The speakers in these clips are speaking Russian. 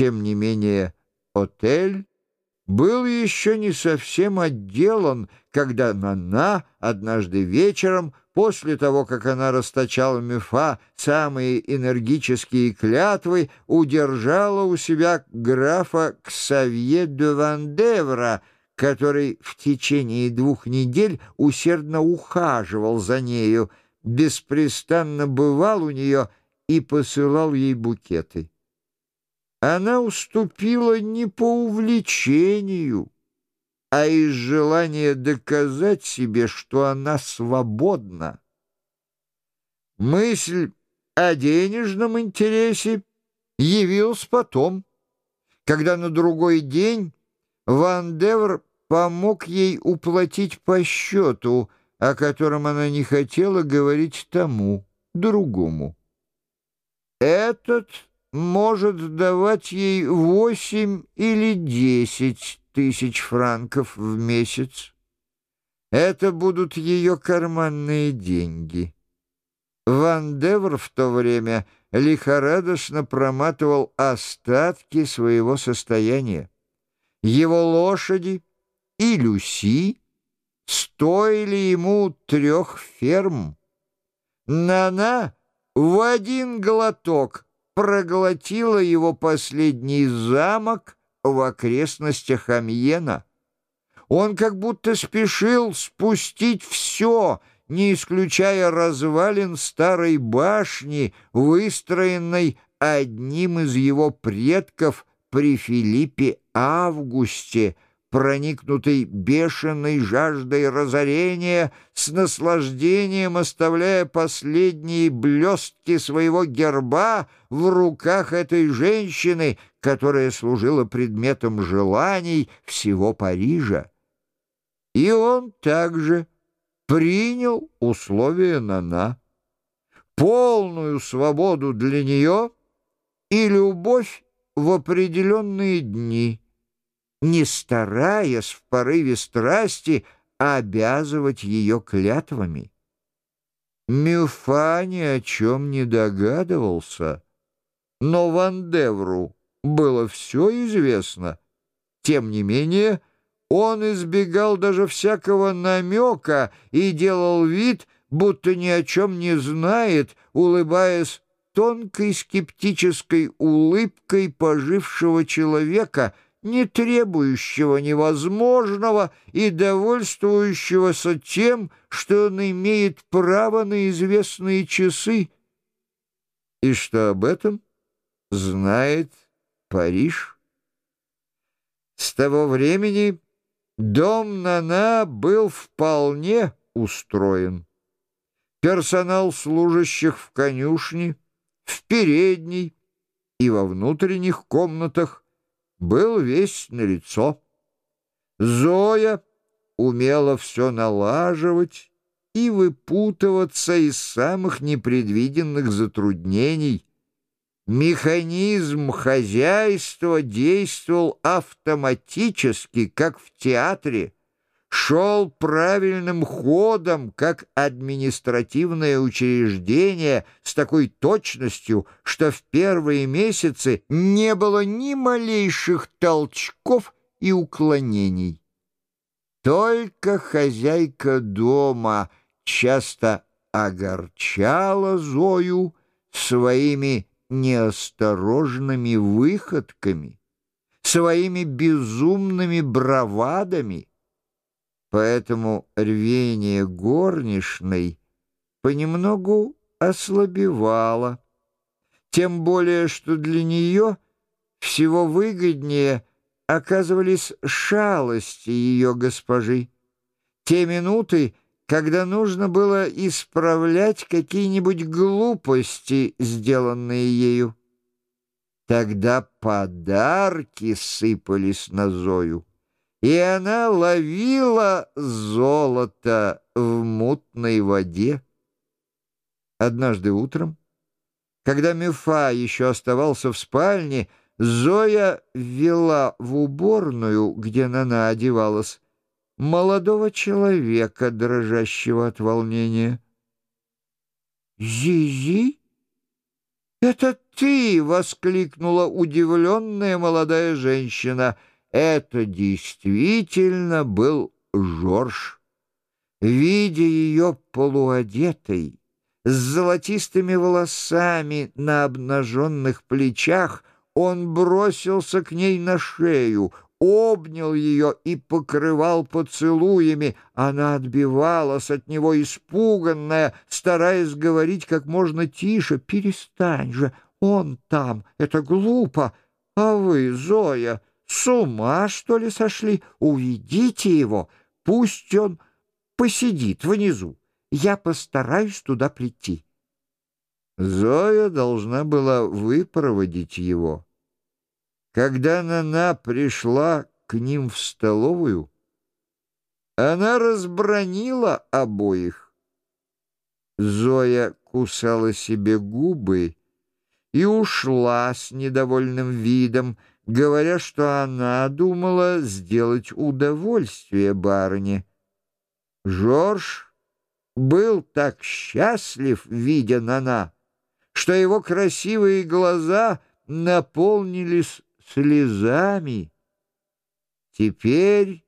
Тем не менее, отель был еще не совсем отделан, когда Нана однажды вечером, после того, как она расточала мифа самые энергические клятвы, удержала у себя графа Ксавье де Вандевра, который в течение двух недель усердно ухаживал за нею, беспрестанно бывал у нее и посылал ей букеты. Она уступила не по увлечению, а из желания доказать себе, что она свободна. Мысль о денежном интересе явилась потом, когда на другой день Ван Девр помог ей уплатить по счету, о котором она не хотела говорить тому, другому. Этот может давать ей восемь или десять тысяч франков в месяц. Это будут ее карманные деньги. Ван Девр в то время лихорадочно проматывал остатки своего состояния. Его лошади и Люси стоили ему трех ферм. Нана в один глоток — проглотила его последний замок в окрестностях Амьена. Он как будто спешил спустить все, не исключая развалин старой башни, выстроенной одним из его предков при Филиппе Августе — проникнутый бешеной жаждой разорения, с наслаждением оставляя последние блестки своего герба в руках этой женщины, которая служила предметом желаний всего Парижа. И он также принял условия Нана, полную свободу для нее и любовь в определенные дни — не стараясь в порыве страсти обязывать ее клятвами. Мюфа ни о чем не догадывался, но Вандевру было все известно. Тем не менее, он избегал даже всякого намека и делал вид, будто ни о чем не знает, улыбаясь тонкой скептической улыбкой пожившего человека — не требующего невозможного и довольствующегося тем, что он имеет право на известные часы, и что об этом знает Париж. С того времени дом Нана был вполне устроен. Персонал служащих в конюшне, в передней и во внутренних комнатах был весь на лицо. Зоя умела все налаживать и выпутываться из самых непредвиденных затруднений. Механизм хозяйства действовал автоматически, как в театре, шел правильным ходом, как административное учреждение, с такой точностью, что в первые месяцы не было ни малейших толчков и уклонений. Только хозяйка дома часто огорчала Зою своими неосторожными выходками, своими безумными бравадами, Поэтому рвение горничной понемногу ослабевало, тем более, что для нее всего выгоднее оказывались шалости ее госпожи, те минуты, когда нужно было исправлять какие-нибудь глупости, сделанные ею. Тогда подарки сыпались на Зою и она ловила золото в мутной воде. Однажды утром, когда Мюфа еще оставался в спальне, Зоя ввела в уборную, где Нана одевалась, молодого человека, дрожащего от волнения. «Зизи?» «Это ты!» — воскликнула удивленная молодая женщина. Это действительно был Жорж. Видя ее полуодетой, с золотистыми волосами на обнаженных плечах, он бросился к ней на шею, обнял ее и покрывал поцелуями. Она отбивалась от него, испуганная, стараясь говорить как можно тише. «Перестань же, он там, это глупо. А вы, Зоя, с ума, что ли, сошли? Уведите его, пусть он посидит внизу. Я постараюсь туда прийти». Зоя должна была выпроводить его. Когда Нана пришла к ним в столовую, она разбронила обоих. Зоя кусала себе губы и ушла с недовольным видом, говоря, что она думала сделать удовольствие барыне. Жорж был так счастлив, видя Нана, что его красивые глаза наполнились слезами. Теперь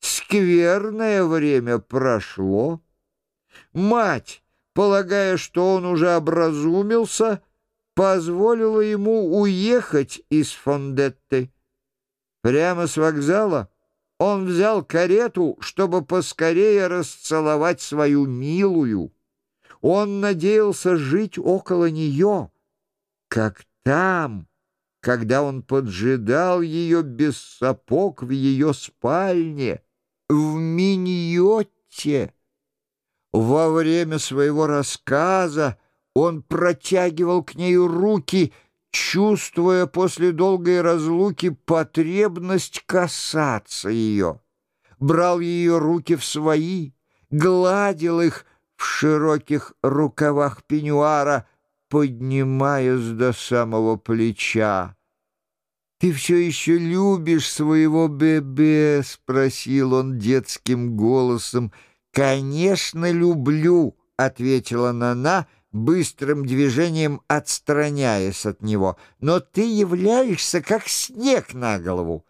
скверное время прошло. Мать, полагая, что он уже образумился, позволила ему уехать из Фондетты. Прямо с вокзала он взял карету, чтобы поскорее расцеловать свою милую. Он надеялся жить около нее, как там, когда он поджидал ее без сапог в ее спальне, в миньоте. Во время своего рассказа он протягивал к ней руки, чувствуя после долгой разлуки потребность касаться ее. Брал ее руки в свои, гладил их в широких рукавах пеньюара, поднимаясь до самого плеча. «Ты все еще любишь своего бебе?» — спросил он детским голосом. «Конечно, люблю», — ответила Нана, быстрым движением отстраняясь от него. «Но ты являешься как снег на голову.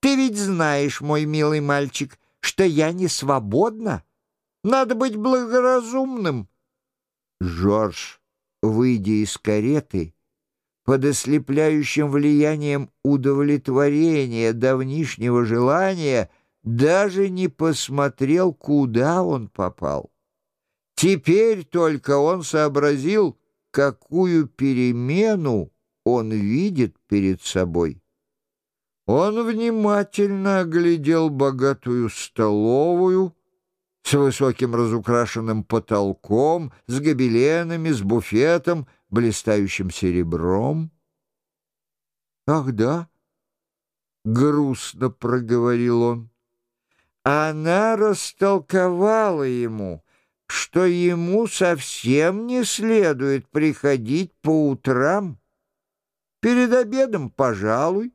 Ты ведь знаешь, мой милый мальчик, что я не свободна. Надо быть благоразумным». Жорж, выйдя из кареты, под ослепляющим влиянием удовлетворения давнишнего желания даже не посмотрел, куда он попал. Теперь только он сообразил, какую перемену он видит перед собой. Он внимательно оглядел богатую столовую с высоким разукрашенным потолком, с гобеленами, с буфетом, блистающим серебром. «Ах, да?» — грустно проговорил он. Она растолковала ему, что ему совсем не следует приходить по утрам. Перед обедом, пожалуй,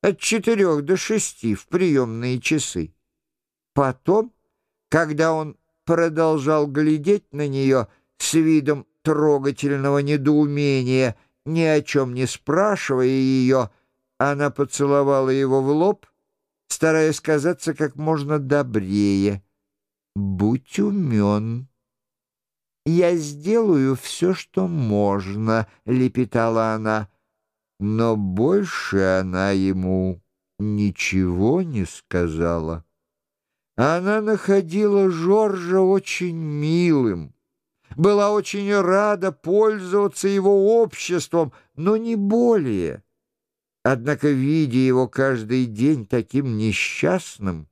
от четырех до шести в приемные часы. Потом, когда он продолжал глядеть на нее с видом трогательного недоумения, ни о чем не спрашивая ее, она поцеловала его в лоб, стараясь казаться как можно добрее. «Будь умен». «Я сделаю все, что можно», — лепетала она. Но больше она ему ничего не сказала. Она находила Жоржа очень милым была очень рада пользоваться его обществом, но не более. Однако, видя его каждый день таким несчастным,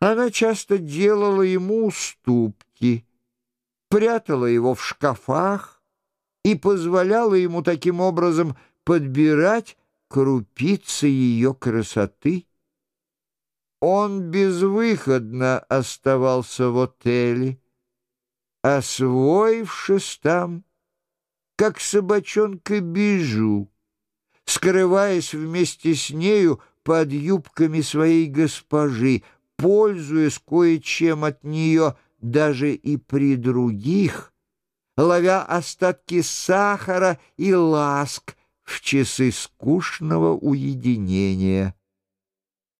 она часто делала ему уступки, прятала его в шкафах и позволяла ему таким образом подбирать крупицы ее красоты. Он безвыходно оставался в отеле, освоившись там, как собачонка бежу, скрываясь вместе с нею под юбками своей госпожи, пользуясь кое-чем от нее даже и при других, ловя остатки сахара и ласк в часы скучного уединения.